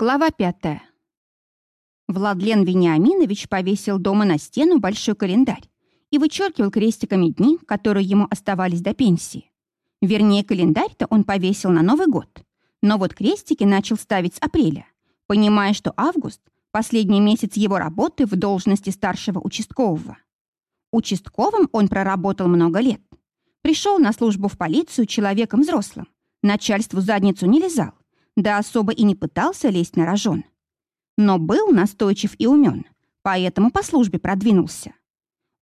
Глава пятая. Владлен Вениаминович повесил дома на стену большой календарь и вычеркивал крестиками дни, которые ему оставались до пенсии. Вернее, календарь-то он повесил на Новый год. Но вот крестики начал ставить с апреля, понимая, что август — последний месяц его работы в должности старшего участкового. Участковым он проработал много лет. Пришел на службу в полицию человеком взрослым, начальству задницу не лизал, да особо и не пытался лезть на рожон. Но был настойчив и умен, поэтому по службе продвинулся.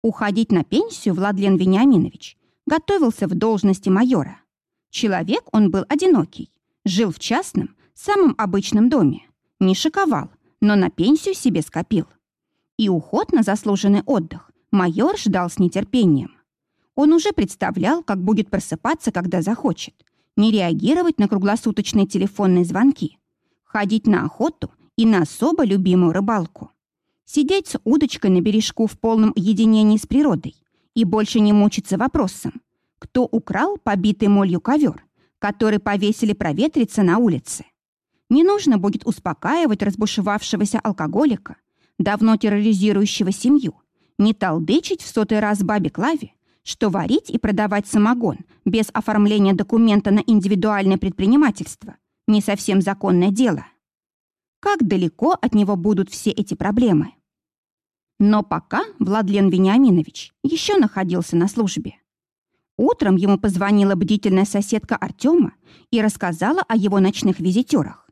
Уходить на пенсию Владлен Вениаминович готовился в должности майора. Человек он был одинокий, жил в частном, самом обычном доме, не шиковал, но на пенсию себе скопил. И уход на заслуженный отдых майор ждал с нетерпением. Он уже представлял, как будет просыпаться, когда захочет, не реагировать на круглосуточные телефонные звонки, ходить на охоту и на особо любимую рыбалку, сидеть с удочкой на бережку в полном единении с природой и больше не мучиться вопросом, кто украл побитый молью ковер, который повесили проветриться на улице. Не нужно будет успокаивать разбушевавшегося алкоголика, давно терроризирующего семью, не толдычить в сотый раз бабе Клаве, что варить и продавать самогон без оформления документа на индивидуальное предпринимательство не совсем законное дело. Как далеко от него будут все эти проблемы? Но пока Владлен Вениаминович еще находился на службе. Утром ему позвонила бдительная соседка Артема и рассказала о его ночных визитерах.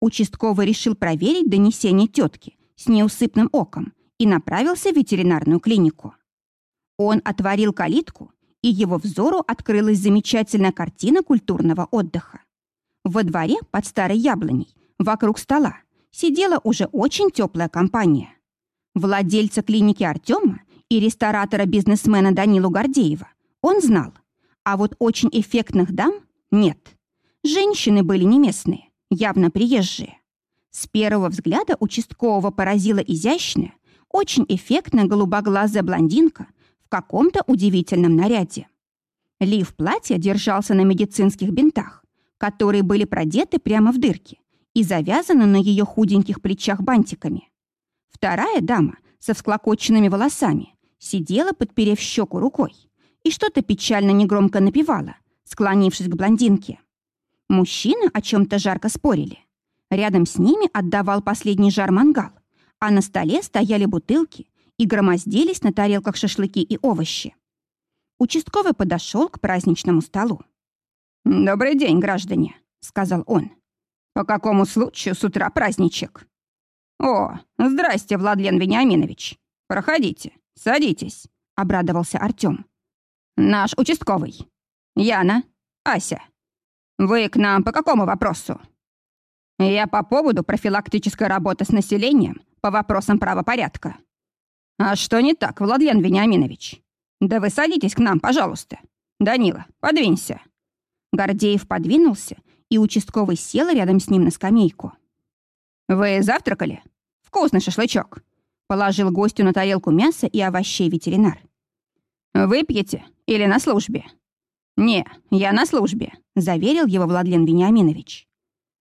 Участковый решил проверить донесение тетки с неусыпным оком и направился в ветеринарную клинику. Он отворил калитку, и его взору открылась замечательная картина культурного отдыха. Во дворе под старой яблоней, вокруг стола, сидела уже очень теплая компания. Владельца клиники Артема и ресторатора-бизнесмена Данилу Гордеева он знал, а вот очень эффектных дам нет. Женщины были не местные, явно приезжие. С первого взгляда участкового поразила изящная, очень эффектная голубоглазая блондинка в каком-то удивительном наряде. Лиф платья держался на медицинских бинтах, которые были продеты прямо в дырки и завязаны на ее худеньких плечах бантиками. Вторая дама со всклокоченными волосами сидела, подперев щеку рукой, и что-то печально негромко напевала, склонившись к блондинке. Мужчины о чем-то жарко спорили. Рядом с ними отдавал последний жар мангал, а на столе стояли бутылки и громоздились на тарелках шашлыки и овощи. Участковый подошел к праздничному столу. «Добрый день, граждане», — сказал он. «По какому случаю с утра праздничек?» «О, здрасте, Владлен Вениаминович. Проходите, садитесь», — обрадовался Артём. «Наш участковый. Яна, Ася. Вы к нам по какому вопросу?» «Я по поводу профилактической работы с населением по вопросам правопорядка. «А что не так, Владлен Вениаминович? Да вы садитесь к нам, пожалуйста. Данила, подвинься». Гордеев подвинулся, и участковый сел рядом с ним на скамейку. «Вы завтракали? Вкусный шашлычок!» Положил гостю на тарелку мяса и овощей ветеринар. «Выпьете или на службе?» «Не, я на службе», — заверил его Владлен Вениаминович.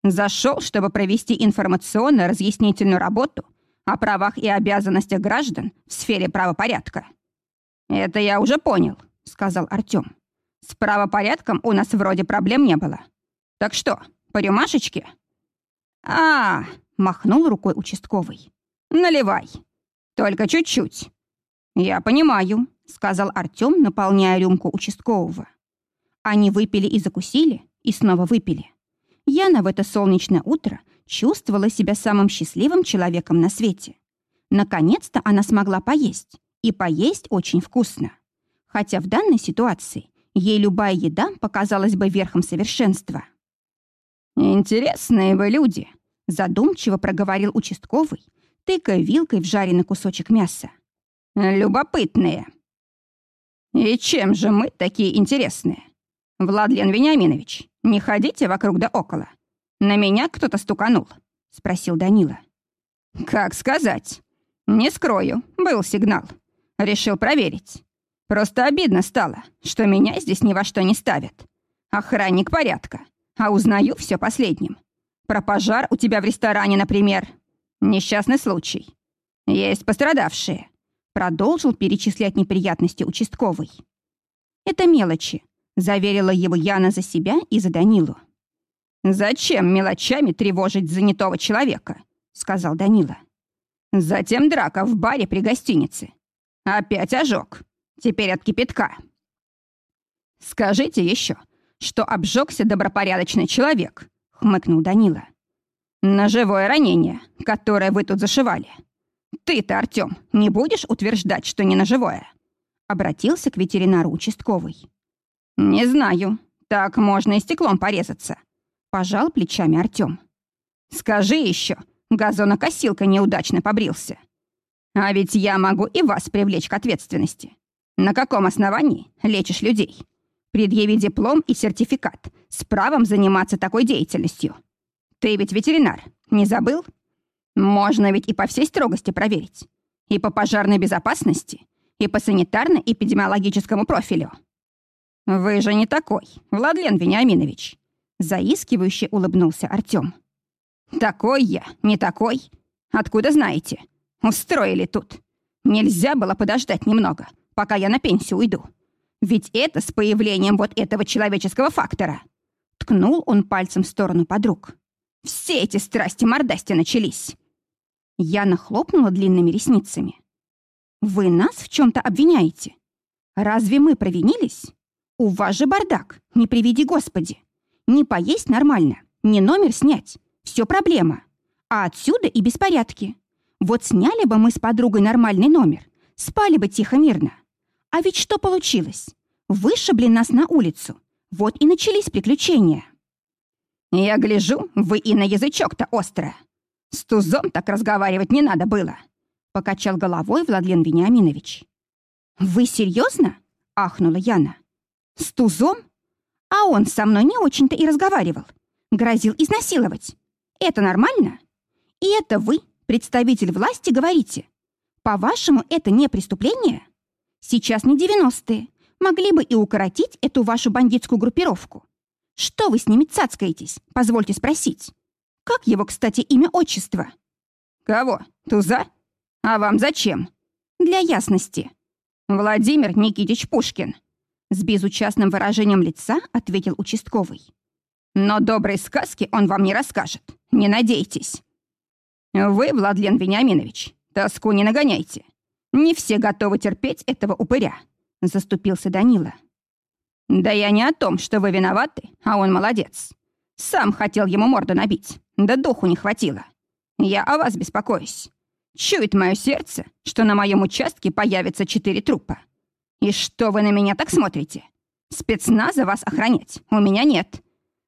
«Зашел, чтобы провести информационно-разъяснительную работу о правах и обязанностях граждан в сфере правопорядка. «Это я уже понял», — сказал Артём. «С правопорядком у нас вроде проблем не было. Так что, по рюмашечке?» а, -а, -а махнул рукой участковый. «Наливай. Только чуть-чуть». «Я понимаю», — сказал Артём, наполняя рюмку участкового. Они выпили и закусили, и снова выпили. Яна в это солнечное утро чувствовала себя самым счастливым человеком на свете. Наконец-то она смогла поесть, и поесть очень вкусно. Хотя в данной ситуации ей любая еда показалась бы верхом совершенства. «Интересные вы люди», — задумчиво проговорил участковый, тыкая вилкой в жареный кусочек мяса. «Любопытные». «И чем же мы такие интересные? Владлен Вениаминович, не ходите вокруг да около. «На меня кто-то стуканул?» — спросил Данила. «Как сказать? Не скрою, был сигнал. Решил проверить. Просто обидно стало, что меня здесь ни во что не ставят. Охранник порядка, а узнаю все последним. Про пожар у тебя в ресторане, например. Несчастный случай. Есть пострадавшие. Продолжил перечислять неприятности участковый. Это мелочи, заверила его Яна за себя и за Данилу. «Зачем мелочами тревожить занятого человека?» — сказал Данила. «Затем драка в баре при гостинице. Опять ожог. Теперь от кипятка». «Скажите еще, что обжегся добропорядочный человек», — хмыкнул Данила. «Ножевое ранение, которое вы тут зашивали. Ты-то, Артем, не будешь утверждать, что не ножевое?» Обратился к ветеринару участковый. «Не знаю. Так можно и стеклом порезаться», — пожал плечами Артем. «Скажи еще, газонокосилка неудачно побрился. А ведь я могу и вас привлечь к ответственности. На каком основании лечишь людей? Предъяви диплом и сертификат с правом заниматься такой деятельностью. Ты ведь ветеринар, не забыл? Можно ведь и по всей строгости проверить. И по пожарной безопасности, и по санитарно-эпидемиологическому профилю. Вы же не такой, Владлен Вениаминович. Заискивающе улыбнулся Артём. Такой я, не такой. Откуда знаете? Устроили тут. Нельзя было подождать немного, пока я на пенсию уйду. Ведь это с появлением вот этого человеческого фактора. Ткнул он пальцем в сторону подруг. Все эти страсти-мордасти начались. Яна хлопнула длинными ресницами. «Вы нас в чем то обвиняете? Разве мы провинились? У вас же бардак, не приведи Господи. Не поесть нормально, не номер снять. Все проблема. А отсюда и беспорядки. Вот сняли бы мы с подругой нормальный номер, спали бы тихо-мирно. А ведь что получилось? Вышибли нас на улицу. Вот и начались приключения. Я гляжу, вы и на язычок-то остро. С тузом так разговаривать не надо было. Покачал головой Владлен Вениаминович. Вы серьезно? Ахнула Яна. С тузом? А он со мной не очень-то и разговаривал. Грозил изнасиловать. Это нормально? И это вы, представитель власти, говорите. По-вашему, это не преступление? Сейчас не девяностые. Могли бы и укоротить эту вашу бандитскую группировку. Что вы с ними цацкаетесь, позвольте спросить? Как его, кстати, имя-отчество? Кого? Туза? А вам зачем? Для ясности. Владимир Никитич Пушкин. С безучастным выражением лица ответил участковый. Но доброй сказки он вам не расскажет. Не надейтесь. Вы, Владлен Вениаминович, тоску не нагоняйте. Не все готовы терпеть этого упыря. Заступился Данила. «Да я не о том, что вы виноваты, а он молодец. Сам хотел ему морду набить, да духу не хватило. Я о вас беспокоюсь. Чует мое сердце, что на моем участке появится четыре трупа. И что вы на меня так смотрите? Спецназа вас охранять у меня нет.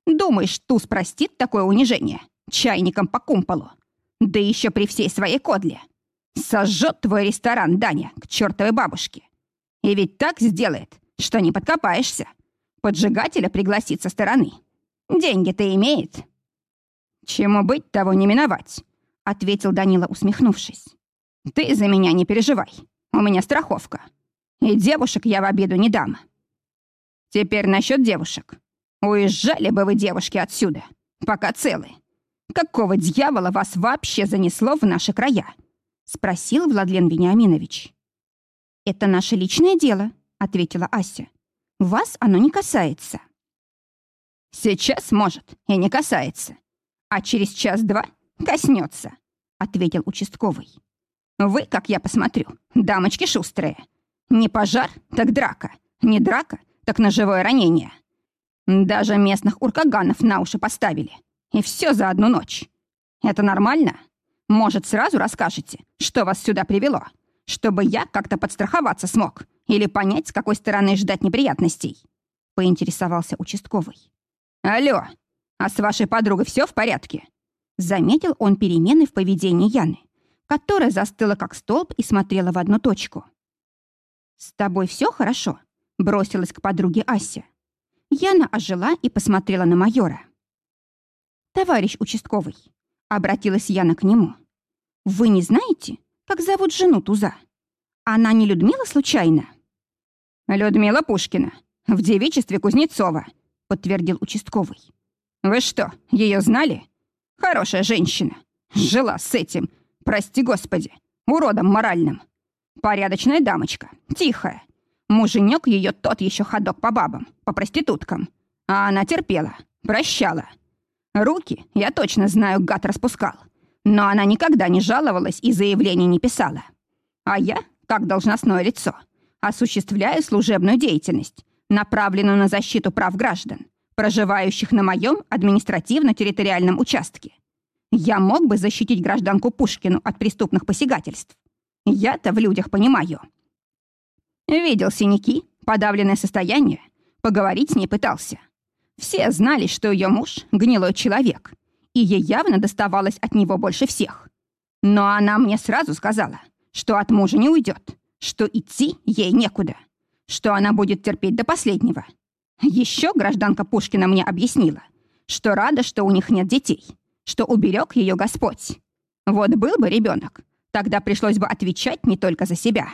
Думаешь, туз простит такое унижение? Чайником по кумполу. Да еще при всей своей кодле. Сожжет твой ресторан, Даня, к чертовой бабушке. И ведь так сделает, что не подкопаешься. Поджигателя пригласит со стороны. Деньги-то имеет. Чему быть, того не миновать, ответил Данила, усмехнувшись. Ты за меня не переживай. У меня страховка. И девушек я в обиду не дам. Теперь насчет девушек. Уезжали бы вы, девушки, отсюда, пока целы. Какого дьявола вас вообще занесло в наши края? Спросил Владлен Вениаминович. Это наше личное дело, — ответила Ася. «Вас оно не касается». «Сейчас, может, и не касается. А через час-два коснется», — ответил участковый. «Вы, как я посмотрю, дамочки шустрые. Не пожар, так драка. Не драка, так ножевое ранение. Даже местных уркаганов на уши поставили. И все за одну ночь. Это нормально? Может, сразу расскажете, что вас сюда привело, чтобы я как-то подстраховаться смог?» Или понять, с какой стороны ждать неприятностей?» — поинтересовался участковый. «Алло, а с вашей подругой все в порядке?» Заметил он перемены в поведении Яны, которая застыла как столб и смотрела в одну точку. «С тобой все хорошо?» — бросилась к подруге Ася. Яна ожила и посмотрела на майора. «Товарищ участковый», — обратилась Яна к нему, — «вы не знаете, как зовут жену Туза? Она не Людмила случайно?» «Людмила Пушкина, в девичестве Кузнецова», — подтвердил участковый. «Вы что, ее знали? Хорошая женщина. Жила с этим, прости господи, уродом моральным. Порядочная дамочка, тихая. Муженек ее тот еще ходок по бабам, по проституткам. А она терпела, прощала. Руки, я точно знаю, гад распускал. Но она никогда не жаловалась и заявлений не писала. А я, как должностное лицо, осуществляю служебную деятельность, направленную на защиту прав граждан, проживающих на моем административно-территориальном участке. Я мог бы защитить гражданку Пушкину от преступных посягательств. Я-то в людях понимаю. Видел синяки, подавленное состояние, поговорить с ней пытался. Все знали, что ее муж — гнилой человек, и ей явно доставалось от него больше всех. Но она мне сразу сказала, что от мужа не уйдет, что идти ей некуда, что она будет терпеть до последнего. Еще гражданка Пушкина мне объяснила, что рада, что у них нет детей, что уберег ее Господь. Вот был бы ребенок, тогда пришлось бы отвечать не только за себя.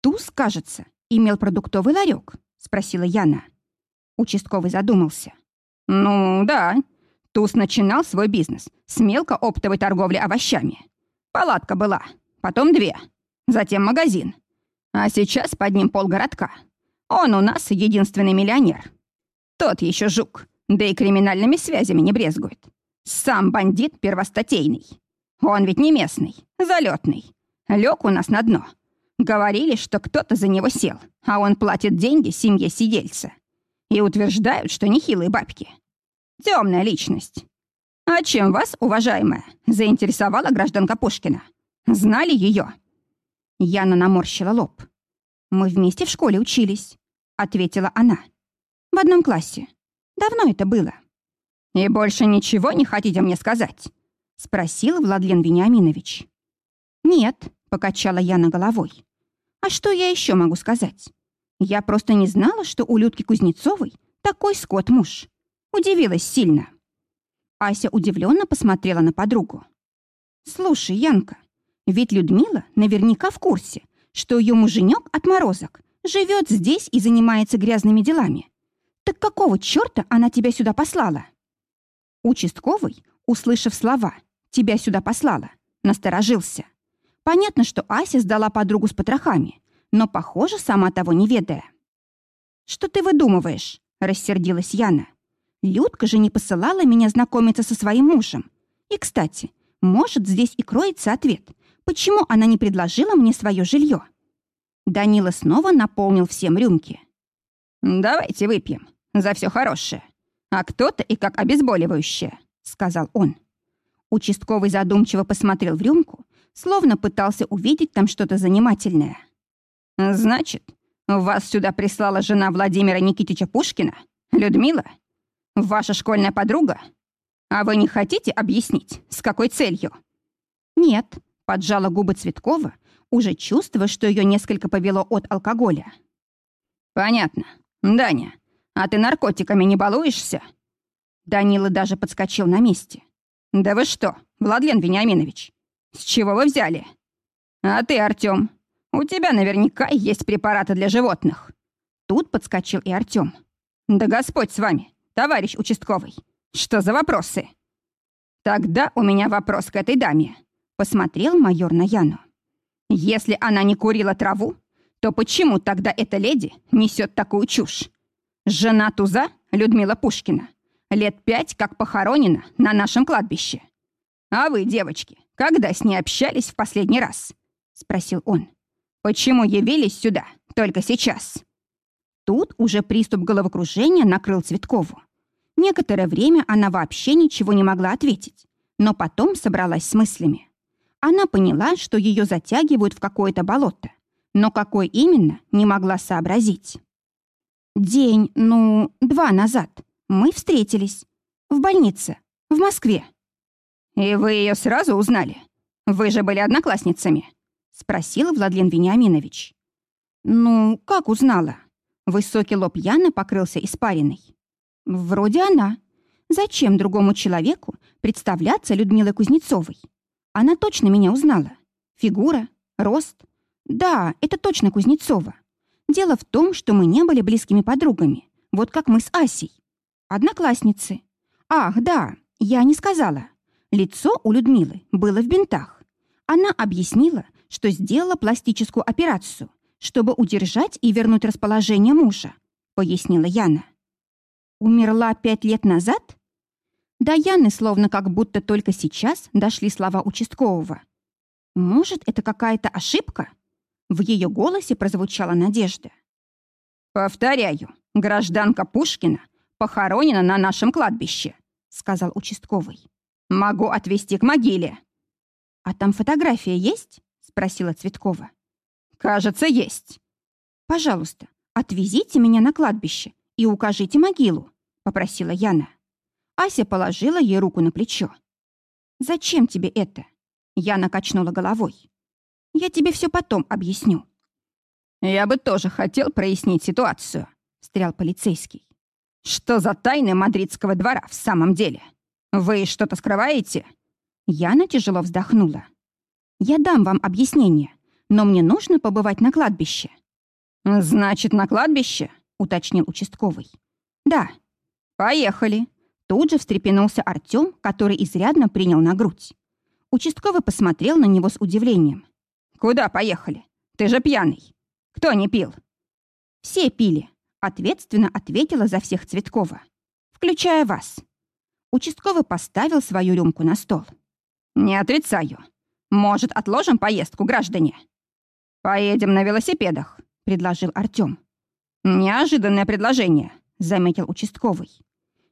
Туз, кажется, имел продуктовый ларек, спросила Яна. Участковый задумался. Ну, да. Туз начинал свой бизнес с мелкооптовой торговли овощами. Палатка была, потом две, затем магазин. А сейчас под ним полгородка. Он у нас единственный миллионер. Тот еще жук, да и криминальными связями не брезгует. Сам бандит первостатейный. Он ведь не местный, залетный. Лег у нас на дно. Говорили, что кто-то за него сел, а он платит деньги семье сидельца. И утверждают, что нехилые бабки. Темная личность. А чем вас, уважаемая, заинтересовала гражданка Пушкина? Знали ее? Яна наморщила лоб. Мы вместе в школе учились, ответила она. В одном классе. Давно это было. И больше ничего не хотите мне сказать? Спросил Владлен Вениаминович. Нет, покачала Яна головой. А что я еще могу сказать? Я просто не знала, что у Людки Кузнецовой такой скот-муж. Удивилась сильно. Ася удивленно посмотрела на подругу. «Слушай, Янка, ведь Людмила наверняка в курсе, что ее муженек отморозок живет здесь и занимается грязными делами. Так какого черта она тебя сюда послала?» Участковый, услышав слова «тебя сюда послала», насторожился. Понятно, что Ася сдала подругу с потрохами, но, похоже, сама того не ведая. «Что ты выдумываешь?» — рассердилась Яна. «Людка же не посылала меня знакомиться со своим мужем. И, кстати, может, здесь и кроется ответ, почему она не предложила мне свое жилье?» Данила снова наполнил всем рюмки. «Давайте выпьем за все хорошее, а кто-то и как обезболивающее», — сказал он. Участковый задумчиво посмотрел в рюмку, словно пытался увидеть там что-то занимательное. «Значит, вас сюда прислала жена Владимира Никитича Пушкина, Людмила? Ваша школьная подруга? А вы не хотите объяснить, с какой целью?» «Нет», — поджала губы Цветкова, уже чувствуя, что ее несколько повело от алкоголя. «Понятно. Даня, а ты наркотиками не балуешься?» Данила даже подскочил на месте. «Да вы что, Владлен Вениаминович, с чего вы взяли? А ты, Артём, у тебя наверняка есть препараты для животных. Тут подскочил и Артём. Да Господь с вами, товарищ участковый. Что за вопросы? Тогда у меня вопрос к этой даме. Посмотрел майор на Яну. Если она не курила траву, то почему тогда эта леди несет такую чушь? Жена Туза, Людмила Пушкина, лет пять как похоронена на нашем кладбище. А вы, девочки, когда с ней общались в последний раз?» — спросил он. «Почему явились сюда только сейчас?» Тут уже приступ головокружения накрыл Цветкову. Некоторое время она вообще ничего не могла ответить, но потом собралась с мыслями. Она поняла, что ее затягивают в какое-то болото, но какое именно, не могла сообразить. День, ну, два назад мы встретились. В больнице, в Москве. «И вы ее сразу узнали? Вы же были одноклассницами?» — спросил Владлен Вениаминович. «Ну, как узнала?» Высокий лоб Яны покрылся испариной. «Вроде она. Зачем другому человеку представляться Людмилой Кузнецовой? Она точно меня узнала. Фигура, рост. Да, это точно Кузнецова. Дело в том, что мы не были близкими подругами, вот как мы с Асей. Одноклассницы. Ах, да, Я не сказала. Лицо у Людмилы было в бинтах. Она объяснила, что сделала пластическую операцию, чтобы удержать и вернуть расположение мужа, пояснила Яна. Умерла пять лет назад? До Яны словно как будто только сейчас дошли слова участкового. Может, это какая-то ошибка? В ее голосе прозвучала надежда. «Повторяю, гражданка Пушкина похоронена на нашем кладбище», сказал участковый. «Могу отвезти к могиле». «А там фотография есть?» спросила Цветкова. «Кажется, есть». «Пожалуйста, отвезите меня на кладбище и укажите могилу», попросила Яна. Ася положила ей руку на плечо. «Зачем тебе это?» Яна качнула головой. «Я тебе все потом объясню». «Я бы тоже хотел прояснить ситуацию», — встрял полицейский. «Что за тайны мадридского двора в самом деле? Вы что-то скрываете?» Яна тяжело вздохнула. «Я дам вам объяснение, но мне нужно побывать на кладбище». «Значит, на кладбище?» — уточнил участковый. «Да». «Поехали». Тут же встрепенулся Артём, который изрядно принял на грудь. Участковый посмотрел на него с удивлением. «Куда поехали? Ты же пьяный. Кто не пил?» «Все пили», — ответственно ответила за всех Цветкова. «Включая вас». Участковый поставил свою рюмку на стол. «Не отрицаю. Может, отложим поездку, граждане?» «Поедем на велосипедах», — предложил Артём. «Неожиданное предложение», — заметил участковый.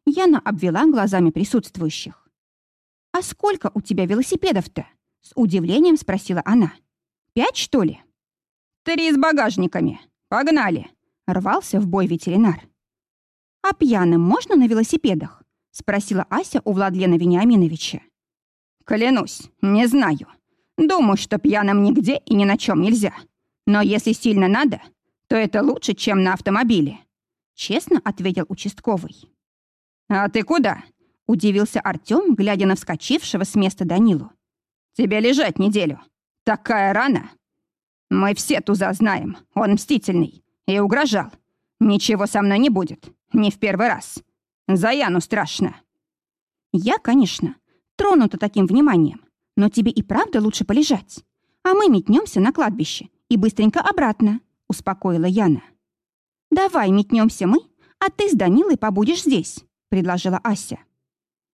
Яна обвела глазами присутствующих. «А сколько у тебя велосипедов-то?» — с удивлением спросила она. «Пять, что ли?» «Три с багажниками. Погнали!» — рвался в бой ветеринар. «А пьяным можно на велосипедах?» — спросила Ася у Владлена Вениаминовича. «Клянусь, не знаю. Думаю, что пьяным нигде и ни на чем нельзя. Но если сильно надо, то это лучше, чем на автомобиле», — честно ответил участковый. «А ты куда?» — удивился Артём, глядя на вскочившего с места Данилу. «Тебе лежать неделю. Такая рана!» «Мы все туза знаем, он мстительный и угрожал. Ничего со мной не будет, не в первый раз. За Яну страшно». «Я, конечно, тронута таким вниманием, но тебе и правда лучше полежать. А мы метнемся на кладбище и быстренько обратно», — успокоила Яна. «Давай метнемся мы, а ты с Данилой побудешь здесь», — предложила Ася.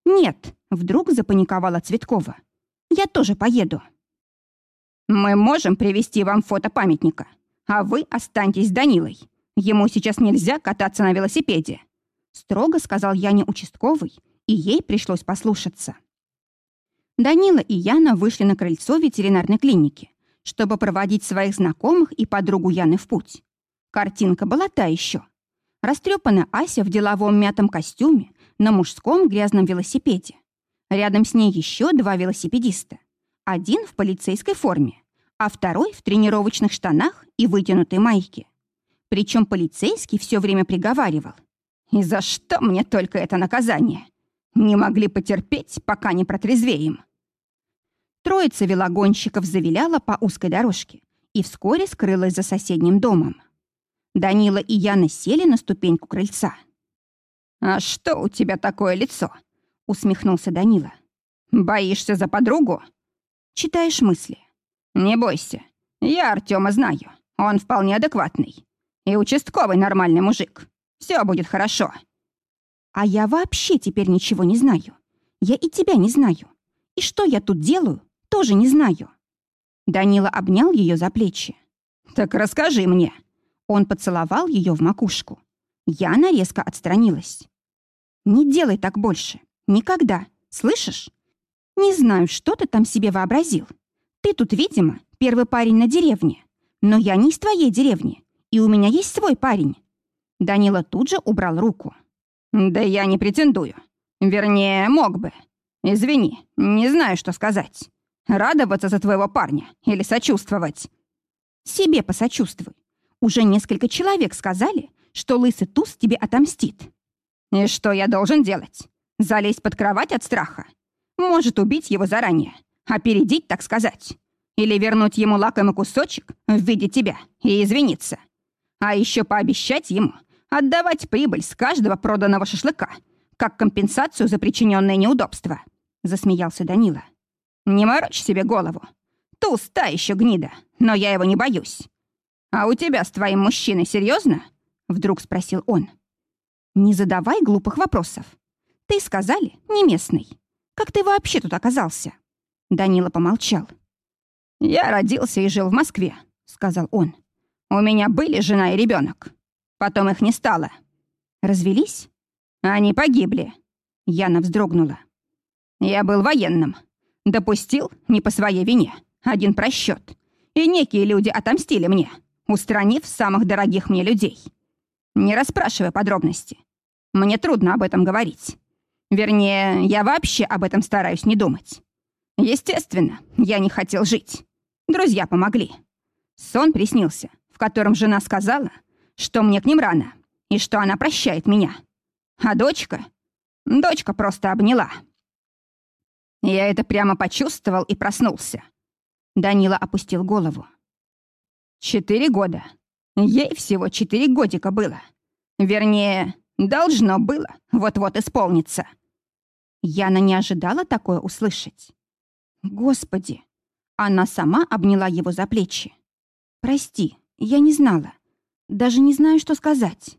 «Нет», — вдруг запаниковала Цветкова. «Я тоже поеду». «Мы можем привезти вам фото памятника, а вы останьтесь с Данилой. Ему сейчас нельзя кататься на велосипеде», — строго сказал Яне участковый, и ей пришлось послушаться. Данила и Яна вышли на крыльцо ветеринарной клиники, чтобы проводить своих знакомых и подругу Яны в путь. Картинка была та еще. Растрепанная Ася в деловом мятом костюме на мужском грязном велосипеде. Рядом с ней еще два велосипедиста. Один в полицейской форме, а второй в тренировочных штанах и вытянутой майке. Причем полицейский все время приговаривал. «И за что мне только это наказание? Не могли потерпеть, пока не протрезвеем». Троица велогонщиков завиляла по узкой дорожке и вскоре скрылась за соседним домом. Данила и Яна сели на ступеньку крыльца. «А что у тебя такое лицо?» — усмехнулся Данила. «Боишься за подругу?» «Читаешь мысли». «Не бойся. Я Артема знаю. Он вполне адекватный. И участковый нормальный мужик. Все будет хорошо». «А я вообще теперь ничего не знаю. Я и тебя не знаю. И что я тут делаю, тоже не знаю». Данила обнял ее за плечи. «Так расскажи мне». Он поцеловал ее в макушку. Яна резко отстранилась. «Не делай так больше. Никогда. Слышишь? Не знаю, что ты там себе вообразил. Ты тут, видимо, первый парень на деревне. Но я не из твоей деревни, и у меня есть свой парень». Данила тут же убрал руку. «Да я не претендую. Вернее, мог бы. Извини, не знаю, что сказать. Радоваться за твоего парня или сочувствовать? Себе посочувствуй. Уже несколько человек сказали, что лысый туз тебе отомстит. И что я должен делать? Залезть под кровать от страха? Может убить его заранее, опередить, так сказать. Или вернуть ему лакомый кусочек в виде тебя и извиниться. А еще пообещать ему отдавать прибыль с каждого проданного шашлыка, как компенсацию за причиненное неудобство», — засмеялся Данила. «Не морочь себе голову. Туз еще гнида, но я его не боюсь. А у тебя с твоим мужчиной серьезно? Вдруг спросил он. «Не задавай глупых вопросов. Ты сказали, не местный. Как ты вообще тут оказался?» Данила помолчал. «Я родился и жил в Москве», — сказал он. «У меня были жена и ребенок. Потом их не стало. Развелись? Они погибли». Яна вздрогнула. «Я был военным. Допустил, не по своей вине, один просчет. И некие люди отомстили мне, устранив самых дорогих мне людей. Не расспрашивай подробности. Мне трудно об этом говорить. Вернее, я вообще об этом стараюсь не думать. Естественно, я не хотел жить. Друзья помогли. Сон приснился, в котором жена сказала, что мне к ним рано и что она прощает меня. А дочка? Дочка просто обняла. Я это прямо почувствовал и проснулся. Данила опустил голову. Четыре года. Ей всего четыре годика было. Вернее, должно было вот-вот исполниться. Яна не ожидала такое услышать. Господи! Она сама обняла его за плечи. «Прости, я не знала. Даже не знаю, что сказать».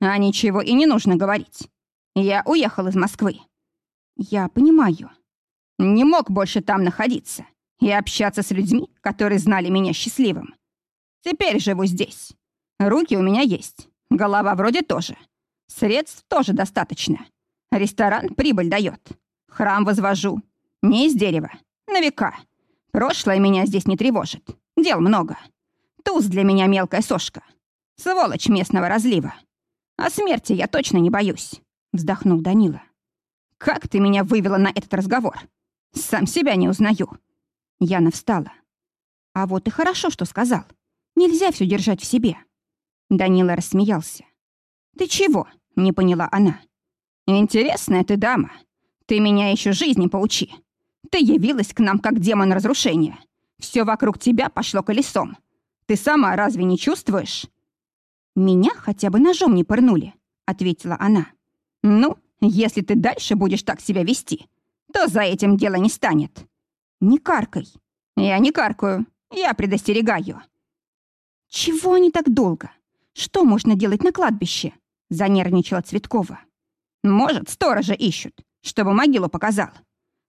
«А ничего и не нужно говорить. Я уехал из Москвы». «Я понимаю». «Не мог больше там находиться и общаться с людьми, которые знали меня счастливым. Теперь живу здесь. Руки у меня есть, голова вроде тоже. Средств тоже достаточно. Ресторан прибыль дает. Храм возвожу. Не из дерева, на века. Прошлое меня здесь не тревожит. Дел много. Туз для меня мелкая сошка. Сволочь местного разлива. О смерти я точно не боюсь», — вздохнул Данила. «Как ты меня вывела на этот разговор? Сам себя не узнаю». Яна встала. «А вот и хорошо, что сказал. Нельзя все держать в себе». Данила рассмеялся. «Ты чего?» — не поняла она. «Интересная ты дама. Ты меня еще жизни поучи. Ты явилась к нам как демон разрушения. Все вокруг тебя пошло колесом. Ты сама разве не чувствуешь?» «Меня хотя бы ножом не пырнули», — ответила она. «Ну, если ты дальше будешь так себя вести, то за этим дело не станет». «Не каркай». «Я не каркаю. Я предостерегаю». «Чего они так долго? Что можно делать на кладбище?» — занервничала Цветкова. «Может, сторожа ищут, чтобы могилу показал.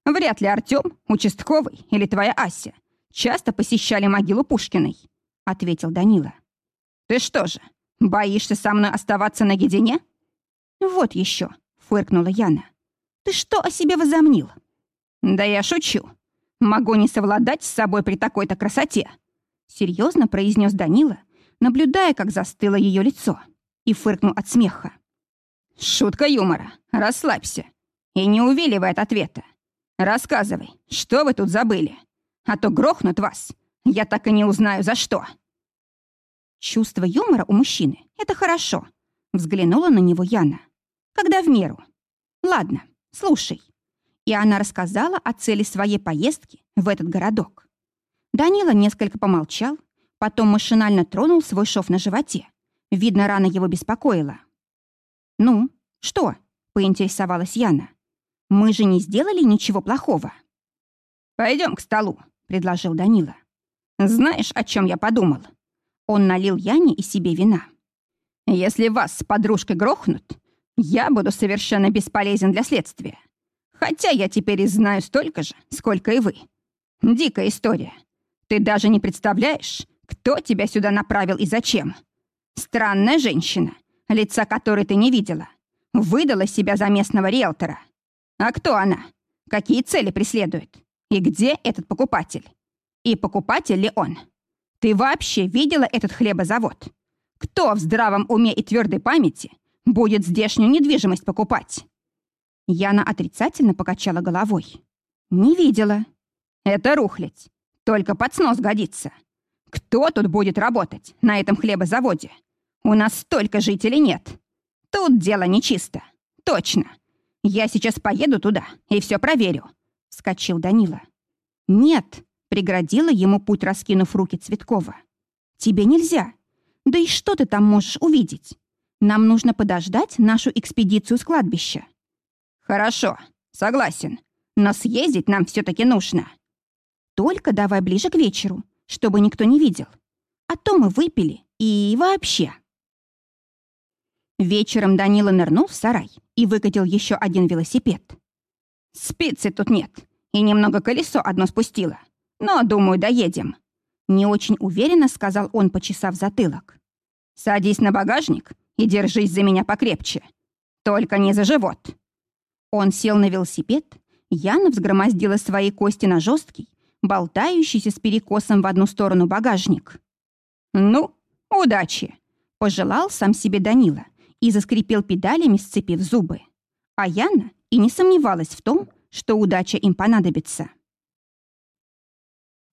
Вряд ли Артём, участковый или твоя Ася часто посещали могилу Пушкиной», — ответил Данила. «Ты что же, боишься со мной оставаться наедине?» «Вот еще», — фыркнула Яна. «Ты что о себе возомнил?» «Да я шучу. Могу не совладать с собой при такой-то красоте», — серьезно произнес Данила, наблюдая, как застыло ее лицо, и фыркнул от смеха. «Шутка юмора. Расслабься. И не увиливай от ответа. Рассказывай, что вы тут забыли? А то грохнут вас. Я так и не узнаю, за что». Чувство юмора у мужчины — это хорошо. Взглянула на него Яна. Когда в меру. Ладно, слушай. И она рассказала о цели своей поездки в этот городок. Данила несколько помолчал, потом машинально тронул свой шов на животе. Видно, рана его беспокоила. «Ну, что?» — поинтересовалась Яна. Мы же не сделали ничего плохого. Пойдем к столу, предложил Данила. Знаешь, о чем я подумал? Он налил Яне и себе вина. Если вас с подружкой грохнут, я буду совершенно бесполезен для следствия. Хотя я теперь и знаю столько же, сколько и вы. Дикая история. Ты даже не представляешь, кто тебя сюда направил и зачем. Странная женщина, лица которой ты не видела, выдала себя за местного риэлтора — а кто она? Какие цели преследует? И где этот покупатель? И покупатель ли он? Ты вообще видела этот хлебозавод? Кто в здравом уме и твердой памяти будет здешнюю недвижимость покупать? Яна отрицательно покачала головой. Не видела. Это рухлядь. Только под снос годится. Кто тут будет работать на этом хлебозаводе? У нас столько жителей нет. Тут дело нечисто. Точно. «Я сейчас поеду туда и все проверю», — вскочил Данила. «Нет», — преградила ему путь, раскинув руки Цветкова. «Тебе нельзя. Да и что ты там можешь увидеть? Нам нужно подождать нашу экспедицию с кладбища. «Хорошо, согласен. Но съездить нам все-таки нужно». «Только давай ближе к вечеру, чтобы никто не видел. А то мы выпили и вообще». Вечером Данила нырнул в сарай и выкатил еще один велосипед. «Спицы тут нет, и немного колесо одно спустило. Но, думаю, доедем». Не очень уверенно сказал он, почесав затылок. «Садись на багажник и держись за меня покрепче. Только не за живот». Он сел на велосипед, Яна взгромоздила свои кости на жесткий, болтающийся с перекосом в одну сторону багажник. «Ну, удачи!» — пожелал сам себе Данила и заскрипел педалями, сцепив зубы. А Яна и не сомневалась в том, что удача им понадобится.